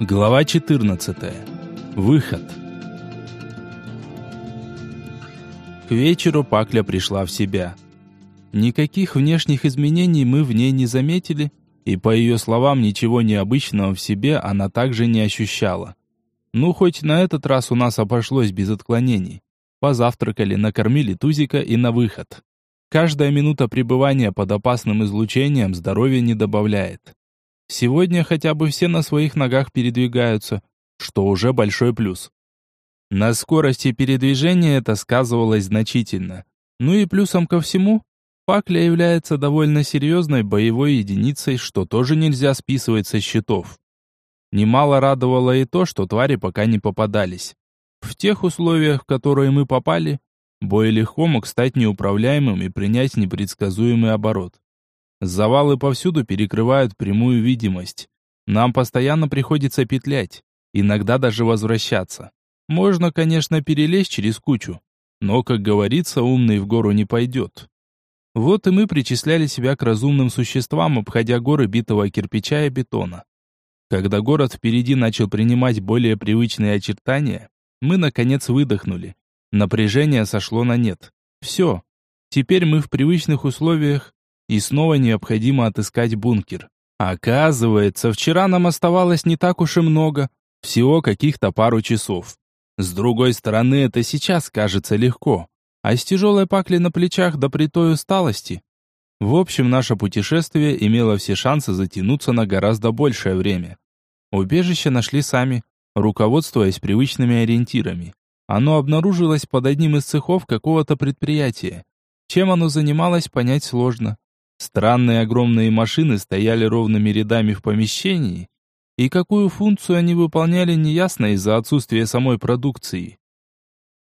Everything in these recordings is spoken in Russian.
Глава 14. Выход. К вечеру Пакля пришла в себя. Никаких внешних изменений мы в ней не заметили, и по ее словам ничего необычного в себе она также не ощущала. Ну, хоть на этот раз у нас обошлось без отклонений. Позавтракали, накормили Тузика и на выход. Каждая минута пребывания под опасным излучением здоровья не добавляет. Сегодня хотя бы все на своих ногах передвигаются, что уже большой плюс. На скорости передвижения это сказывалось значительно. Ну и плюсом ко всему, Пакля является довольно серьезной боевой единицей, что тоже нельзя списывать со счетов. Немало радовало и то, что твари пока не попадались. В тех условиях, в которые мы попали, бой легко мог стать неуправляемым и принять непредсказуемый оборот. Завалы повсюду перекрывают прямую видимость. Нам постоянно приходится петлять, иногда даже возвращаться. Можно, конечно, перелезть через кучу, но, как говорится, умный в гору не пойдет. Вот и мы причисляли себя к разумным существам, обходя горы битого кирпича и бетона. Когда город впереди начал принимать более привычные очертания, мы, наконец, выдохнули. Напряжение сошло на нет. Все. Теперь мы в привычных условиях, и снова необходимо отыскать бункер. Оказывается, вчера нам оставалось не так уж и много, всего каких-то пару часов. С другой стороны, это сейчас кажется легко, а с тяжелой паклей на плечах до притой усталости. В общем, наше путешествие имело все шансы затянуться на гораздо большее время. Убежище нашли сами, руководствуясь привычными ориентирами. Оно обнаружилось под одним из цехов какого-то предприятия. Чем оно занималось, понять сложно. Странные огромные машины стояли ровными рядами в помещении, и какую функцию они выполняли, неясно из-за отсутствия самой продукции.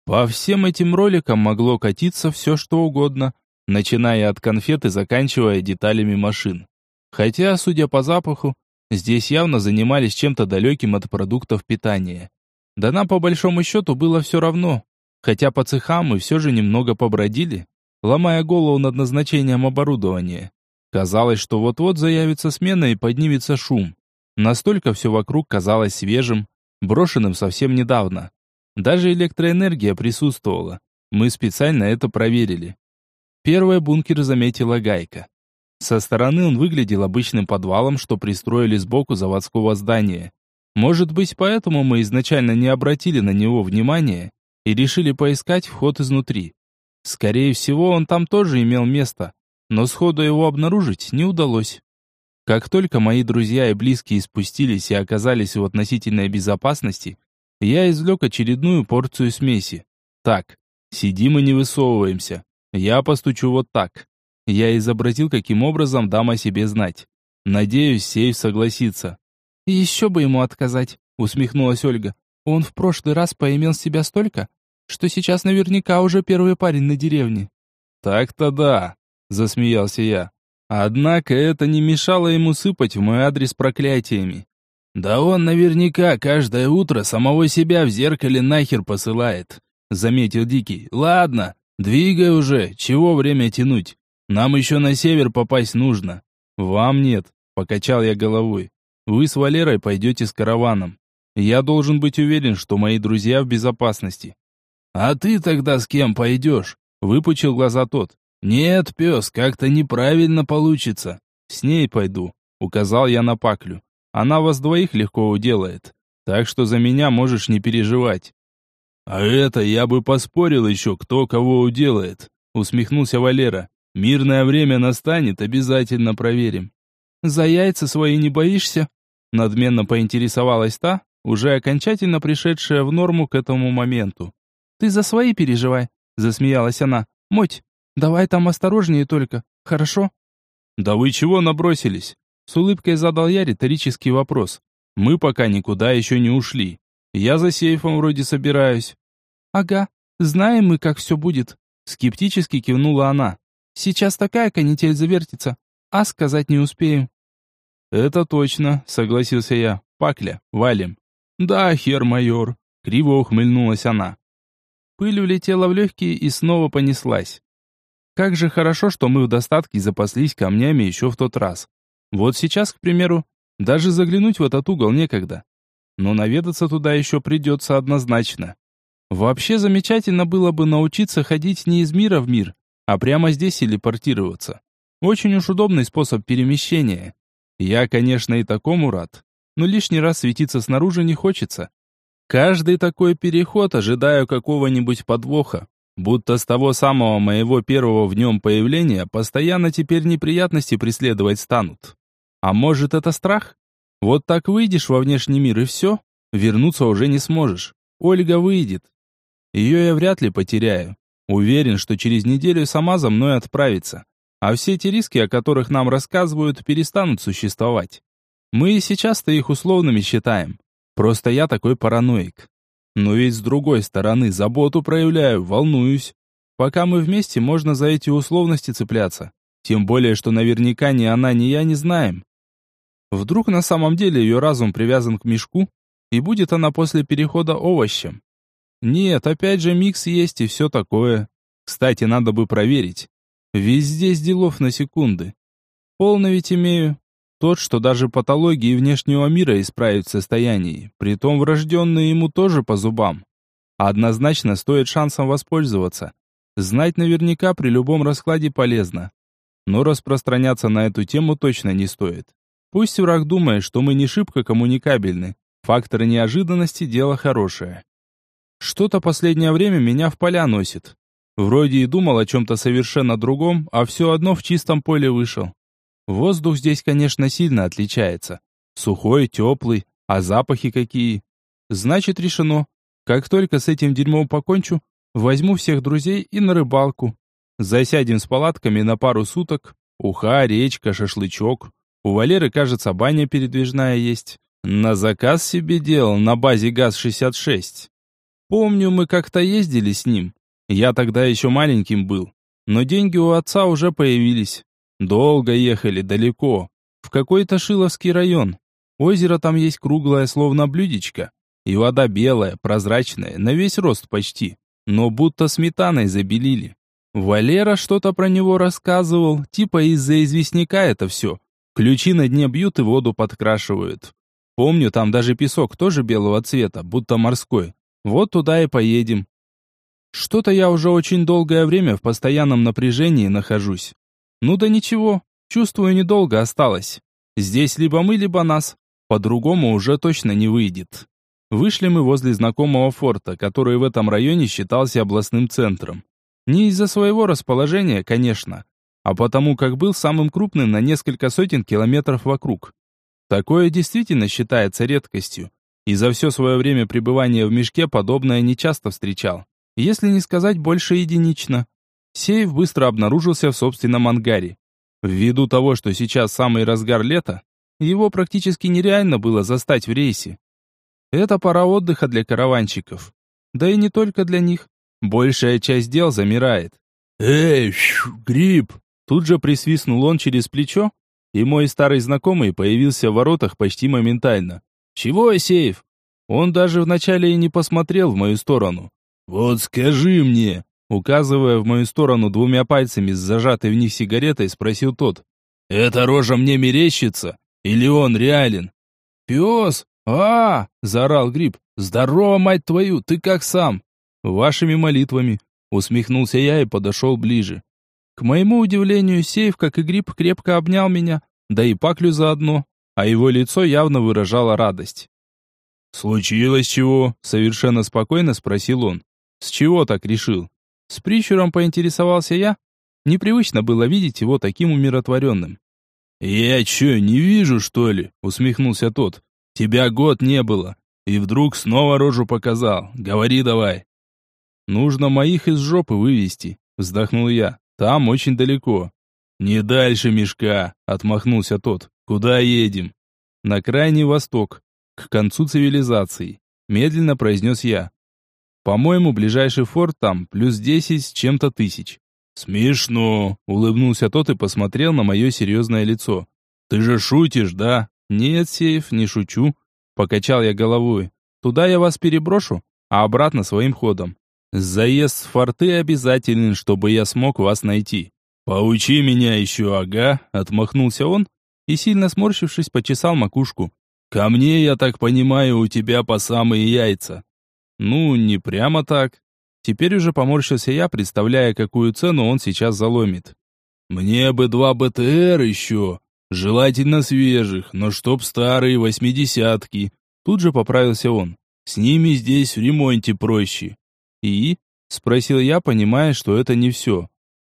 По всем этим роликам могло катиться все что угодно, начиная от конфет и заканчивая деталями машин. Хотя, судя по запаху, здесь явно занимались чем-то далеким от продуктов питания. Да нам по большому счету было все равно, хотя по цехам мы все же немного побродили, ломая голову над назначением оборудования. Казалось, что вот-вот заявится смена и поднимется шум. Настолько все вокруг казалось свежим, брошенным совсем недавно. Даже электроэнергия присутствовала. Мы специально это проверили. Первый бункер заметила Гайка. Со стороны он выглядел обычным подвалом, что пристроили сбоку заводского здания. Может быть, поэтому мы изначально не обратили на него внимания и решили поискать вход изнутри. Скорее всего, он там тоже имел место, но сходу его обнаружить не удалось. Как только мои друзья и близкие спустились и оказались в относительной безопасности, я извлек очередную порцию смеси. Так, сидим и не высовываемся. Я постучу вот так. Я изобразил, каким образом дам о себе знать. Надеюсь, сейф согласится. «Еще бы ему отказать», — усмехнулась Ольга. «Он в прошлый раз поимел себя столько, что сейчас наверняка уже первый парень на деревне». «Так-то да», — засмеялся я. Однако это не мешало ему сыпать в мой адрес проклятиями. «Да он наверняка каждое утро самого себя в зеркале нахер посылает», — заметил Дикий. «Ладно, двигай уже, чего время тянуть? Нам еще на север попасть нужно». «Вам нет», — покачал я головой. «Вы с Валерой пойдете с караваном. Я должен быть уверен, что мои друзья в безопасности. «А ты тогда с кем пойдешь?» — выпучил глаза тот. «Нет, пес, как-то неправильно получится. С ней пойду», — указал я на Паклю. «Она вас двоих легко уделает, так что за меня можешь не переживать». «А это я бы поспорил еще, кто кого уделает», — усмехнулся Валера. «Мирное время настанет, обязательно проверим». «За яйца свои не боишься?» Надменно поинтересовалась та, уже окончательно пришедшая в норму к этому моменту. Ты за свои переживай, засмеялась она. Моть, давай там осторожнее только, хорошо? Да вы чего набросились? С улыбкой задал я риторический вопрос. Мы пока никуда еще не ушли. Я за сейфом вроде собираюсь. Ага, знаем мы, как все будет. Скептически кивнула она. Сейчас такая канитель завертится, а сказать не успеем. Это точно, согласился я. Пакля, валим. Да, хер майор, криво ухмыльнулась она. Пыль улетела в легкие и снова понеслась. Как же хорошо, что мы в достатке запаслись камнями еще в тот раз. Вот сейчас, к примеру, даже заглянуть в этот угол некогда. но наведаться туда еще придется однозначно. Вообще замечательно было бы научиться ходить не из мира в мир, а прямо здесь телепортироваться. Очень уж удобный способ перемещения. Я, конечно, и такому рад, но лишний раз светиться снаружи не хочется. Каждый такой переход ожидаю какого-нибудь подвоха, будто с того самого моего первого в нем появления постоянно теперь неприятности преследовать станут. А может это страх? Вот так выйдешь во внешний мир и все, вернуться уже не сможешь. Ольга выйдет, ее я вряд ли потеряю. Уверен, что через неделю сама за мной отправится. А все эти риски, о которых нам рассказывают, перестанут существовать. Мы и сейчас-то их условными считаем. Просто я такой параноик. Но ведь с другой стороны, заботу проявляю, волнуюсь. Пока мы вместе, можно за эти условности цепляться. Тем более, что наверняка ни она, ни я не знаем. Вдруг на самом деле ее разум привязан к мешку, и будет она после перехода овощем. Нет, опять же микс есть и все такое. Кстати, надо бы проверить. Везде с делов на секунды. Полно ведь имею. Тот, что даже патологии внешнего мира исправить в состоянии, притом врожденные ему тоже по зубам. Однозначно стоит шансом воспользоваться. Знать наверняка при любом раскладе полезно. Но распространяться на эту тему точно не стоит. Пусть враг думает, что мы не шибко коммуникабельны. Факторы неожиданности – дело хорошее. Что-то последнее время меня в поля носит. Вроде и думал о чем-то совершенно другом, а все одно в чистом поле вышел. Воздух здесь, конечно, сильно отличается. Сухой, теплый, а запахи какие. Значит, решено. Как только с этим дерьмом покончу, возьму всех друзей и на рыбалку. Засядем с палатками на пару суток. Уха, речка, шашлычок. У Валеры, кажется, баня передвижная есть. На заказ себе делал на базе ГАЗ-66. Помню, мы как-то ездили с ним. Я тогда еще маленьким был. Но деньги у отца уже появились. Долго ехали, далеко. В какой-то Шиловский район. Озеро там есть круглое, словно блюдечко. И вода белая, прозрачная, на весь рост почти. Но будто сметаной забелили. Валера что-то про него рассказывал, типа из-за известняка это все. Ключи на дне бьют и воду подкрашивают. Помню, там даже песок тоже белого цвета, будто морской. Вот туда и поедем. Что-то я уже очень долгое время в постоянном напряжении нахожусь. Ну да ничего, чувствую, недолго осталось. Здесь либо мы, либо нас. По-другому уже точно не выйдет. Вышли мы возле знакомого форта, который в этом районе считался областным центром. Не из-за своего расположения, конечно, а потому как был самым крупным на несколько сотен километров вокруг. Такое действительно считается редкостью, и за все свое время пребывания в мешке подобное нечасто встречал. Если не сказать больше единично. Сейф быстро обнаружился в собственном ангаре. Ввиду того, что сейчас самый разгар лета, его практически нереально было застать в рейсе. Это пора отдыха для караванщиков. Да и не только для них. Большая часть дел замирает. «Эй, гриб!» Тут же присвистнул он через плечо, и мой старый знакомый появился в воротах почти моментально. «Чего, сейф?» Он даже вначале и не посмотрел в мою сторону. «Вот скажи мне!» Указывая в мою сторону двумя пальцами с зажатой в них сигаретой, спросил тот. «Эта рожа мне мерещится? Или он реален?» «Пес! а, заорал Гриб. «Здорово, мать твою! Ты как сам?» «Вашими молитвами!» Усмехнулся я и подошел ближе. К моему удивлению, Сейф, как и Гриб, крепко обнял меня, да и Паклю заодно а его лицо явно выражало радость. «Случилось чего?» — совершенно спокойно спросил он. «С чего так решил?» С прищуром поинтересовался я. Непривычно было видеть его таким умиротворенным. «Я чё, не вижу, что ли?» — усмехнулся тот. «Тебя год не было, и вдруг снова рожу показал. Говори давай». «Нужно моих из жопы вывести», — вздохнул я. «Там очень далеко». «Не дальше мешка», — отмахнулся тот. «Куда едем?» «На крайний восток, к концу цивилизации», — медленно произнес я. «По-моему, ближайший форт там плюс десять с чем-то тысяч». «Смешно», — улыбнулся тот и посмотрел на мое серьезное лицо. «Ты же шутишь, да?» «Нет, Сейф, не шучу», — покачал я головой. «Туда я вас переброшу, а обратно своим ходом. Заезд в форты обязателен, чтобы я смог вас найти». «Поучи меня еще, ага», — отмахнулся он и, сильно сморщившись, почесал макушку. Ко мне, я так понимаю, у тебя по самые яйца». «Ну, не прямо так». Теперь уже поморщился я, представляя, какую цену он сейчас заломит. «Мне бы два БТР еще, желательно свежих, но чтоб старые восьмидесятки». Тут же поправился он. «С ними здесь в ремонте проще». «И?» — спросил я, понимая, что это не все.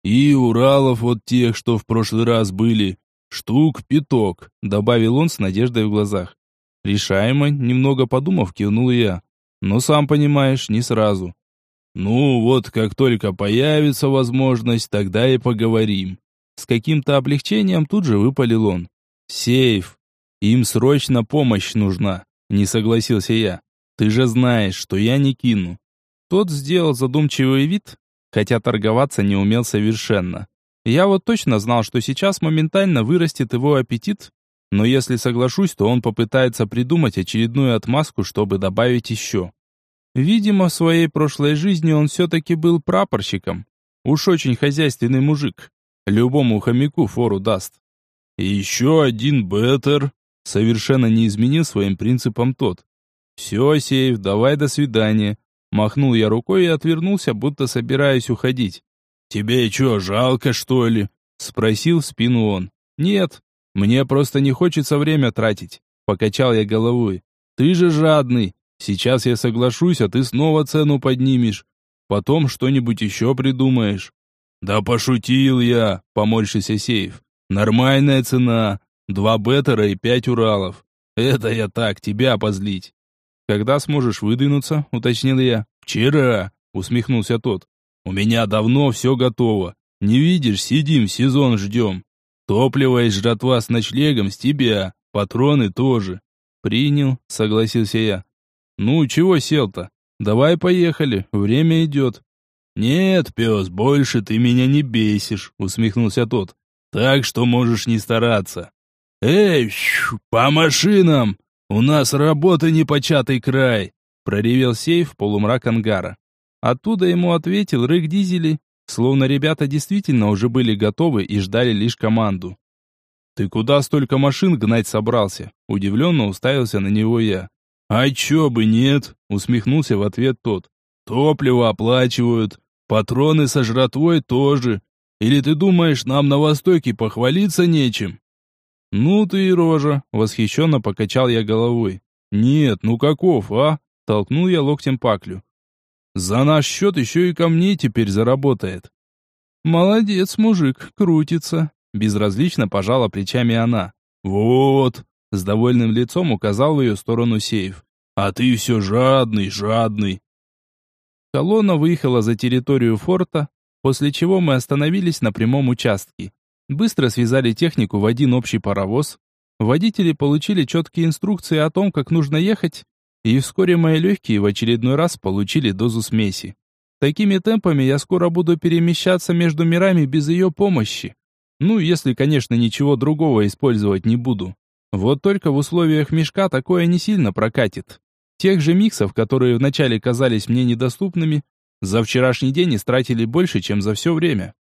«И Уралов вот тех, что в прошлый раз были, штук пяток», — добавил он с надеждой в глазах. Решаемо, немного подумав, кивнул я. Но сам понимаешь, не сразу. Ну, вот как только появится возможность, тогда и поговорим. С каким-то облегчением тут же выпалил он. Сейф. Им срочно помощь нужна. Не согласился я. Ты же знаешь, что я не кину. Тот сделал задумчивый вид, хотя торговаться не умел совершенно. Я вот точно знал, что сейчас моментально вырастет его аппетит, но если соглашусь, то он попытается придумать очередную отмазку, чтобы добавить еще. Видимо, в своей прошлой жизни он все-таки был прапорщиком. Уж очень хозяйственный мужик. Любому хомяку фору даст. Еще один беттер. Совершенно не изменил своим принципам тот. Все, Сейф, давай до свидания. Махнул я рукой и отвернулся, будто собираясь уходить. «Тебе что, жалко, что ли?» Спросил в спину он. «Нет, мне просто не хочется время тратить», покачал я головой. «Ты же жадный, Сейчас я соглашусь, а ты снова цену поднимешь. Потом что-нибудь еще придумаешь. Да пошутил я, поморщился сейф. Нормальная цена. Два беттера и пять уралов. Это я так, тебя позлить. Когда сможешь выдвинуться, уточнил я. Вчера, усмехнулся тот. У меня давно все готово. Не видишь, сидим, сезон ждем. Топливо и жратва с ночлегом с тебя, патроны тоже. Принял, согласился я. «Ну, чего сел-то? Давай поехали, время идет». «Нет, пес, больше ты меня не бесишь», — усмехнулся тот. «Так что можешь не стараться». «Эй, по машинам! У нас работа непочатый край!» — проревел сейф в полумрак ангара. Оттуда ему ответил рык дизелей, словно ребята действительно уже были готовы и ждали лишь команду. «Ты куда столько машин гнать собрался?» Удивленно уставился на него я. «А чё бы нет?» — усмехнулся в ответ тот. «Топливо оплачивают, патроны со жратвой тоже. Или ты думаешь, нам на Востоке похвалиться нечем?» «Ну ты и рожа!» — восхищенно покачал я головой. «Нет, ну каков, а?» — толкнул я локтем паклю. «За наш счет еще и ко теперь заработает». «Молодец, мужик, крутится!» — безразлично пожала плечами она. «Вот!» С довольным лицом указал в ее сторону сейф. «А ты все жадный, жадный!» Колонна выехала за территорию форта, после чего мы остановились на прямом участке. Быстро связали технику в один общий паровоз. Водители получили четкие инструкции о том, как нужно ехать, и вскоре мои легкие в очередной раз получили дозу смеси. Такими темпами я скоро буду перемещаться между мирами без ее помощи. Ну, если, конечно, ничего другого использовать не буду. Вот только в условиях мешка такое не сильно прокатит. Тех же миксов, которые вначале казались мне недоступными, за вчерашний день истратили больше, чем за все время.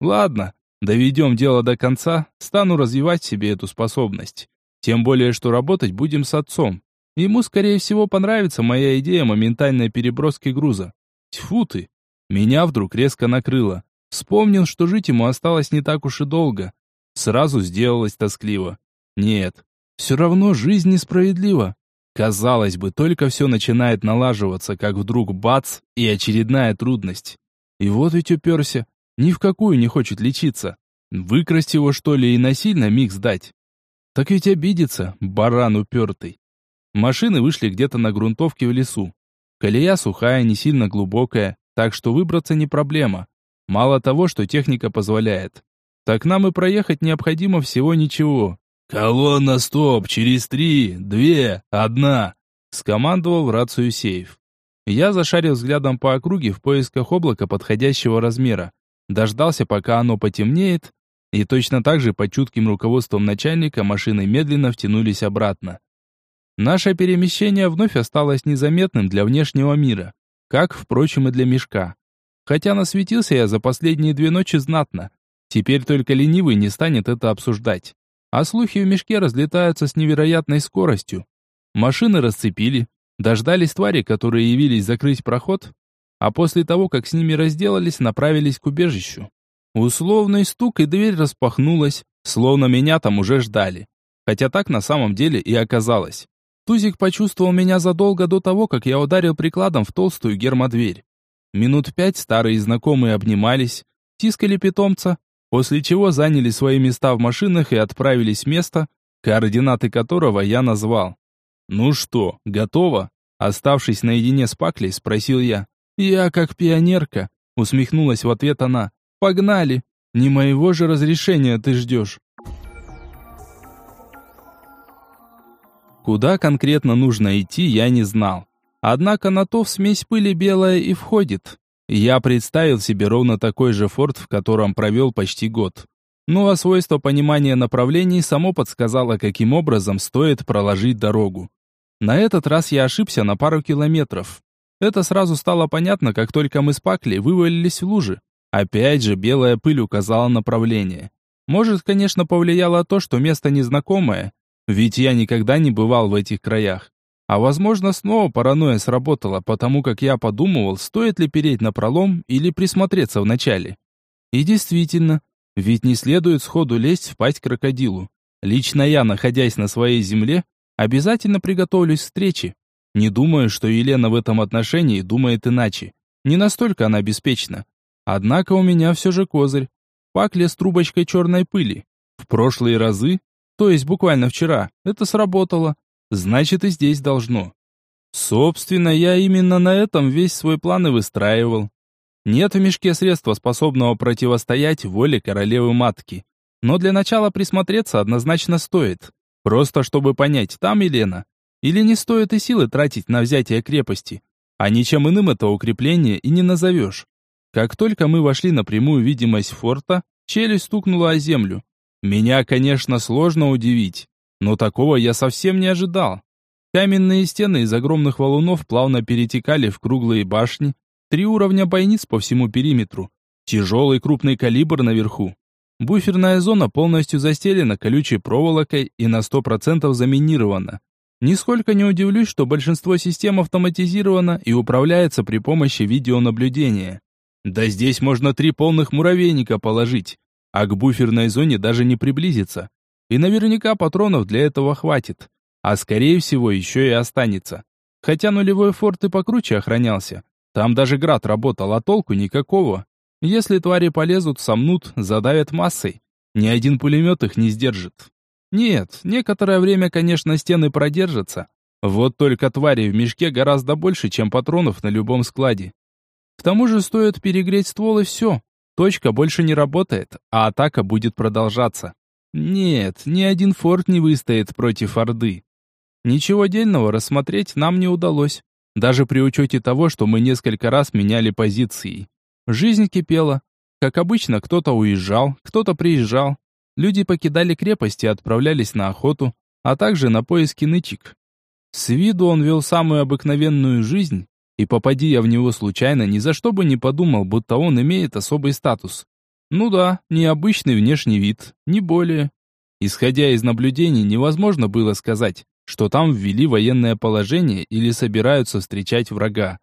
Ладно, доведем дело до конца, стану развивать себе эту способность. Тем более, что работать будем с отцом. Ему, скорее всего, понравится моя идея моментальной переброски груза. Тьфу ты! Меня вдруг резко накрыло. Вспомнил, что жить ему осталось не так уж и долго. Сразу сделалось тоскливо. Нет, все равно жизнь несправедлива. Казалось бы, только все начинает налаживаться, как вдруг бац, и очередная трудность. И вот ведь уперся, ни в какую не хочет лечиться. Выкрасть его, что ли, и насильно микс дать. Так ведь обидится, баран упертый. Машины вышли где-то на грунтовке в лесу. Колея сухая, не сильно глубокая, так что выбраться не проблема. Мало того, что техника позволяет. Так нам и проехать необходимо всего ничего. «Колонна, стоп! Через три, две, одна!» Скомандовал в рацию сейф. Я зашарил взглядом по округе в поисках облака подходящего размера. Дождался, пока оно потемнеет, и точно так же под чутким руководством начальника машины медленно втянулись обратно. Наше перемещение вновь осталось незаметным для внешнего мира, как, впрочем, и для мешка. Хотя насветился я за последние две ночи знатно. Теперь только ленивый не станет это обсуждать а слухи в мешке разлетаются с невероятной скоростью. Машины расцепили, дождались твари, которые явились закрыть проход, а после того, как с ними разделались, направились к убежищу. Условный стук, и дверь распахнулась, словно меня там уже ждали. Хотя так на самом деле и оказалось. Тузик почувствовал меня задолго до того, как я ударил прикладом в толстую гермодверь. Минут пять старые знакомые обнимались, тискали питомца, после чего заняли свои места в машинах и отправились в место, координаты которого я назвал. «Ну что, готово?» Оставшись наедине с Паклей, спросил я. «Я как пионерка», — усмехнулась в ответ она. «Погнали! Не моего же разрешения ты ждешь». Куда конкретно нужно идти, я не знал. Однако на то в смесь пыли белая и входит. Я представил себе ровно такой же форт, в котором провел почти год. Ну а свойство понимания направлений само подсказало, каким образом стоит проложить дорогу. На этот раз я ошибся на пару километров. Это сразу стало понятно, как только мы с Пакли вывалились в лужи. Опять же, белая пыль указала направление. Может, конечно, повлияло то, что место незнакомое, ведь я никогда не бывал в этих краях. А возможно, снова паранойя сработала, потому как я подумывал, стоит ли переть на пролом или присмотреться вначале. И действительно, ведь не следует сходу лезть в пасть крокодилу. Лично я, находясь на своей земле, обязательно приготовлюсь к встрече. Не думаю, что Елена в этом отношении думает иначе. Не настолько она беспечна. Однако у меня все же козырь. Пакля с трубочкой черной пыли. В прошлые разы, то есть буквально вчера, это сработало значит и здесь должно. Собственно, я именно на этом весь свой план и выстраивал. Нет в мешке средства, способного противостоять воле королевы-матки. Но для начала присмотреться однозначно стоит. Просто чтобы понять, там Елена. Или не стоит и силы тратить на взятие крепости. А ничем иным это укрепление и не назовешь. Как только мы вошли на прямую видимость форта, челюсть стукнула о землю. Меня, конечно, сложно удивить. Но такого я совсем не ожидал. Каменные стены из огромных валунов плавно перетекали в круглые башни, три уровня бойниц по всему периметру, тяжелый крупный калибр наверху. Буферная зона полностью застелена колючей проволокой и на 100% заминирована. Нисколько не удивлюсь, что большинство систем автоматизировано и управляется при помощи видеонаблюдения. Да здесь можно три полных муравейника положить, а к буферной зоне даже не приблизиться. И наверняка патронов для этого хватит. А скорее всего еще и останется. Хотя нулевой форт и покруче охранялся. Там даже град работал, а толку никакого. Если твари полезут, сомнут, задавят массой. Ни один пулемет их не сдержит. Нет, некоторое время, конечно, стены продержатся. Вот только твари в мешке гораздо больше, чем патронов на любом складе. К тому же стоит перегреть ствол и все. Точка больше не работает, а атака будет продолжаться. Нет, ни один форт не выстоит против Орды. Ничего дельного рассмотреть нам не удалось, даже при учете того, что мы несколько раз меняли позиции. Жизнь кипела. Как обычно, кто-то уезжал, кто-то приезжал. Люди покидали крепость и отправлялись на охоту, а также на поиски нычек. С виду он вел самую обыкновенную жизнь, и попади я в него случайно, ни за что бы не подумал, будто он имеет особый статус. Ну да, необычный внешний вид, не более. Исходя из наблюдений, невозможно было сказать, что там ввели военное положение или собираются встречать врага.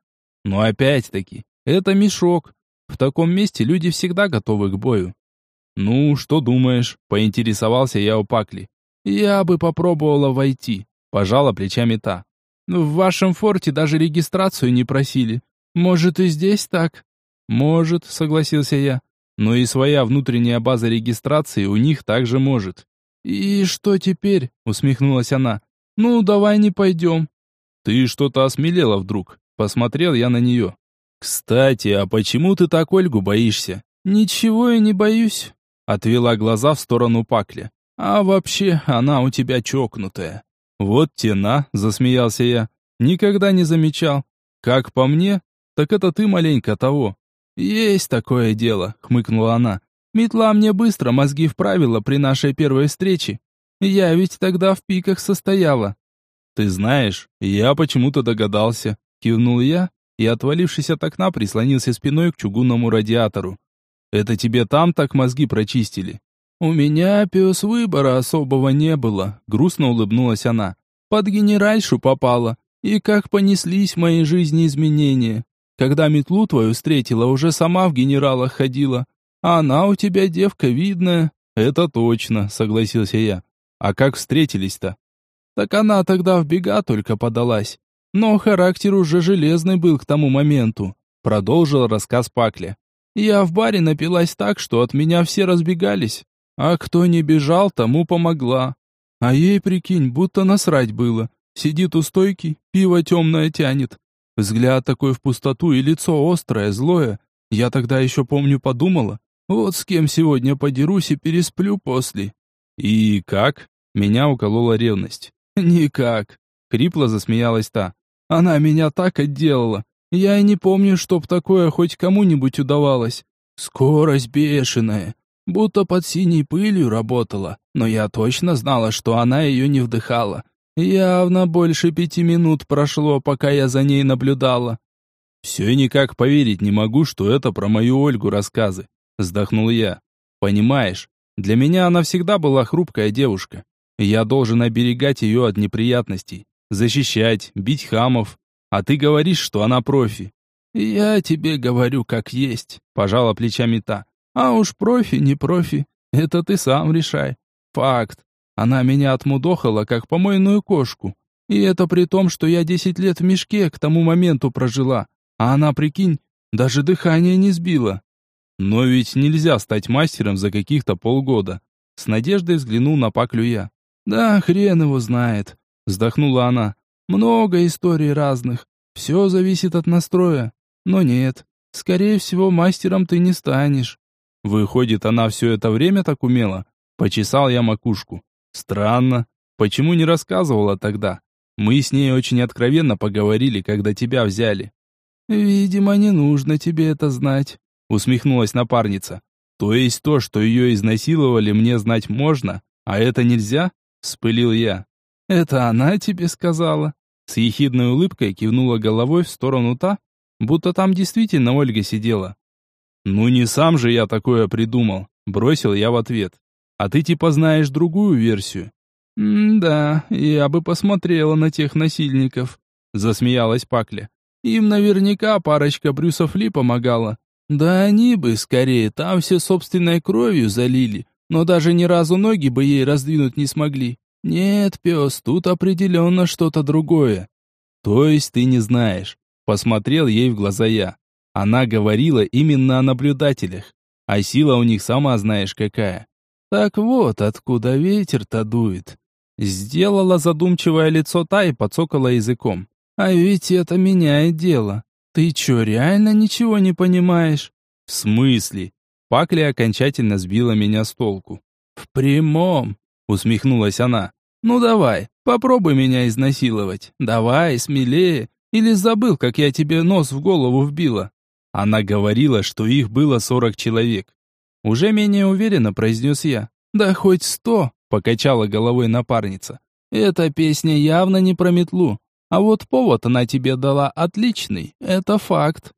Но опять-таки, это мешок. В таком месте люди всегда готовы к бою. «Ну, что думаешь?» – поинтересовался я у Пакли. «Я бы попробовала войти», – пожала плечами та. «В вашем форте даже регистрацию не просили. Может, и здесь так?» «Может», – согласился я но и своя внутренняя база регистрации у них также может. «И что теперь?» — усмехнулась она. «Ну, давай не пойдем». «Ты что-то осмелела вдруг?» Посмотрел я на нее. «Кстати, а почему ты так Ольгу боишься?» «Ничего я не боюсь», — отвела глаза в сторону Пакля. «А вообще, она у тебя чокнутая». «Вот тена», — засмеялся я. «Никогда не замечал. Как по мне, так это ты маленько того. «Есть такое дело», — хмыкнула она. «Метла мне быстро мозги вправила при нашей первой встрече. Я ведь тогда в пиках состояла». «Ты знаешь, я почему-то догадался», — кивнул я и, отвалившись от окна, прислонился спиной к чугунному радиатору. «Это тебе там так мозги прочистили?» «У меня, пес, выбора особого не было», — грустно улыбнулась она. Под генеральшу попала. И как понеслись в моей жизни изменения. Когда метлу твою встретила, уже сама в генералах ходила. А она у тебя девка видная. Это точно, согласился я. А как встретились-то? Так она тогда в бега только подалась. Но характер уже железный был к тому моменту. Продолжил рассказ Пакля. Я в баре напилась так, что от меня все разбегались. А кто не бежал, тому помогла. А ей, прикинь, будто насрать было. Сидит у стойки, пиво темное тянет. Взгляд такой в пустоту и лицо острое, злое. Я тогда еще, помню, подумала, вот с кем сегодня подерусь и пересплю после. И как? Меня уколола ревность. Никак. Крипло засмеялась та. Она меня так отделала. Я и не помню, чтоб такое хоть кому-нибудь удавалось. Скорость бешеная. Будто под синей пылью работала. Но я точно знала, что она ее не вдыхала. Явно больше пяти минут прошло, пока я за ней наблюдала. Все никак поверить не могу, что это про мою Ольгу рассказы. Вздохнул я. Понимаешь, для меня она всегда была хрупкая девушка. Я должен оберегать ее от неприятностей, защищать, бить хамов. А ты говоришь, что она профи. Я тебе говорю как есть, пожала плечами та. А уж профи, не профи, это ты сам решай. Факт. Она меня отмудохала, как помойную кошку. И это при том, что я десять лет в мешке к тому моменту прожила. А она, прикинь, даже дыхание не сбила. Но ведь нельзя стать мастером за каких-то полгода. С надеждой взглянул на Паклю я. Да, хрен его знает. Вздохнула она. Много историй разных. Все зависит от настроя. Но нет, скорее всего, мастером ты не станешь. Выходит, она все это время так умела? Почесал я макушку. Странно. Почему не рассказывала тогда? Мы с ней очень откровенно поговорили, когда тебя взяли. Видимо, не нужно тебе это знать, усмехнулась напарница. То есть то, что ее изнасиловали, мне знать можно, а это нельзя? вспылил я. Это она тебе сказала? С ехидной улыбкой кивнула головой в сторону та, будто там действительно Ольга сидела. Ну не сам же я такое придумал, бросил я в ответ. А ты типа знаешь другую версию. «Да, я бы посмотрела на тех насильников», — засмеялась Пакля. «Им наверняка парочка Брюсов Ли помогала. Да они бы, скорее, там все собственной кровью залили, но даже ни разу ноги бы ей раздвинуть не смогли. Нет, пес, тут определенно что-то другое». «То есть ты не знаешь?» Посмотрел ей в глаза я. Она говорила именно о наблюдателях. А сила у них сама знаешь какая. Так вот, откуда ветер-то дует. Сделала задумчивое лицо та и подсокала языком. А ведь это меняет дело. Ты чё, реально ничего не понимаешь? В смысле? Пакли окончательно сбила меня с толку. В прямом, усмехнулась она. Ну давай, попробуй меня изнасиловать. Давай, смелее. Или забыл, как я тебе нос в голову вбила? Она говорила, что их было сорок человек. Уже менее уверенно произнес я. «Да хоть сто!» — покачала головой напарница. «Эта песня явно не про метлу. А вот повод она тебе дала отличный. Это факт».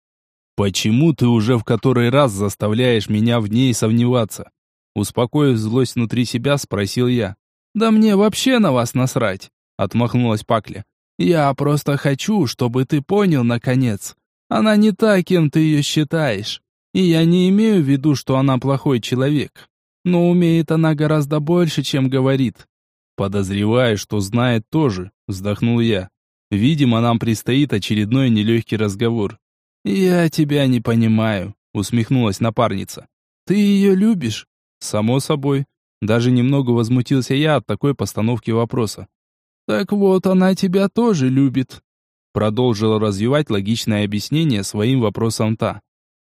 «Почему ты уже в который раз заставляешь меня в ней сомневаться?» Успокоив злость внутри себя, спросил я. «Да мне вообще на вас насрать!» — отмахнулась Пакля. «Я просто хочу, чтобы ты понял, наконец. Она не та, кем ты ее считаешь. И я не имею в виду, что она плохой человек. Но умеет она гораздо больше, чем говорит. Подозреваю, что знает тоже, вздохнул я. Видимо, нам предстоит очередной нелегкий разговор. Я тебя не понимаю, усмехнулась напарница. Ты ее любишь? Само собой. Даже немного возмутился я от такой постановки вопроса. Так вот, она тебя тоже любит. Продолжила развивать логичное объяснение своим вопросом та.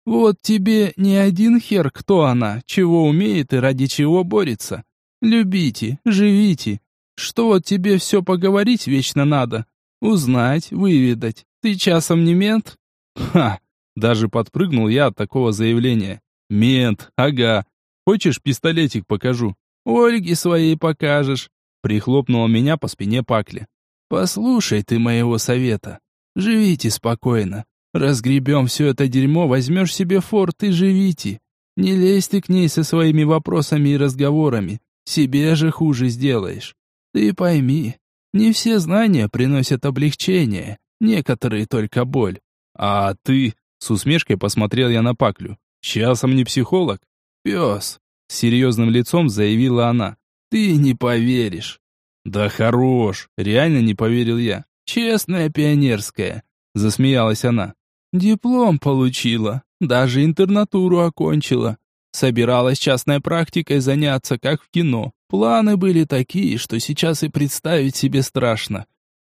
Вот тебе не один хер, кто она, чего умеет и ради чего борется. Любите, живите. Что вот тебе все поговорить вечно надо? Узнать, выведать. Ты часом не мент? Ха! Даже подпрыгнул я от такого заявления. Мент, ага. Хочешь, пистолетик покажу? Ольге своей покажешь. Прихлопнула меня по спине Пакли. Послушай ты моего совета. Живите спокойно. Разгребем все это дерьмо, возьмешь себе форт и живите. Не лезь ты к ней со своими вопросами и разговорами. Себе же хуже сделаешь. Ты пойми, Не все знания приносят облегчение, некоторые только боль. А ты, с усмешкой посмотрел я на Паклю, часом не психолог? Пес, с серьезным лицом заявила она. Ты не поверишь. Да хорош, реально не поверил я. Честная пионерская, засмеялась она. Диплом получила, даже интернатуру окончила. Собиралась частной практикой заняться, как в кино. Планы были такие, что сейчас и представить себе страшно.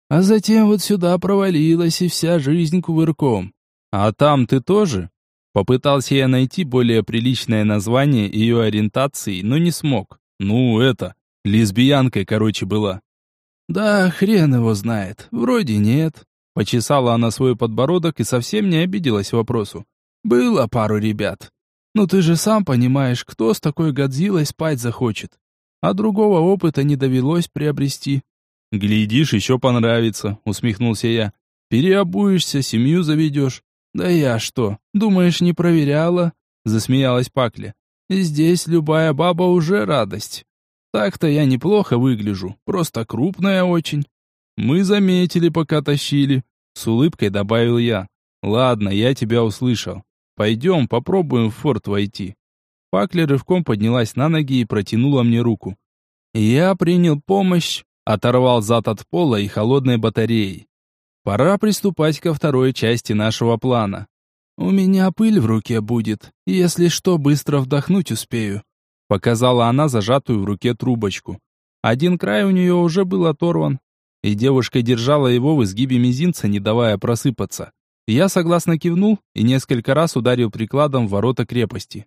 А затем вот сюда провалилась и вся жизнь кувырком. А там ты тоже? Попытался я найти более приличное название ее ориентации, но не смог. Ну, это, лесбиянкой, короче, была. Да, хрен его знает. Вроде нет. Почесала она свой подбородок и совсем не обиделась вопросу. Было пару ребят. Ну ты же сам понимаешь, кто с такой Годзиллой спать захочет а другого опыта не довелось приобрести. «Глядишь, еще понравится», — усмехнулся я. «Переобуешься, семью заведешь». «Да я что, думаешь, не проверяла?» — засмеялась Пакля. «Здесь любая баба уже радость. Так-то я неплохо выгляжу, просто крупная очень». «Мы заметили, пока тащили», — с улыбкой добавил я. «Ладно, я тебя услышал. Пойдем, попробуем в форт войти». Пакля рывком поднялась на ноги и протянула мне руку. Я принял помощь, оторвал зад от пола и холодной батареи. Пора приступать ко второй части нашего плана. У меня пыль в руке будет, если что, быстро вдохнуть успею. Показала она зажатую в руке трубочку. Один край у нее уже был оторван, и девушка держала его в изгибе мизинца, не давая просыпаться. Я согласно кивнул и несколько раз ударил прикладом в ворота крепости.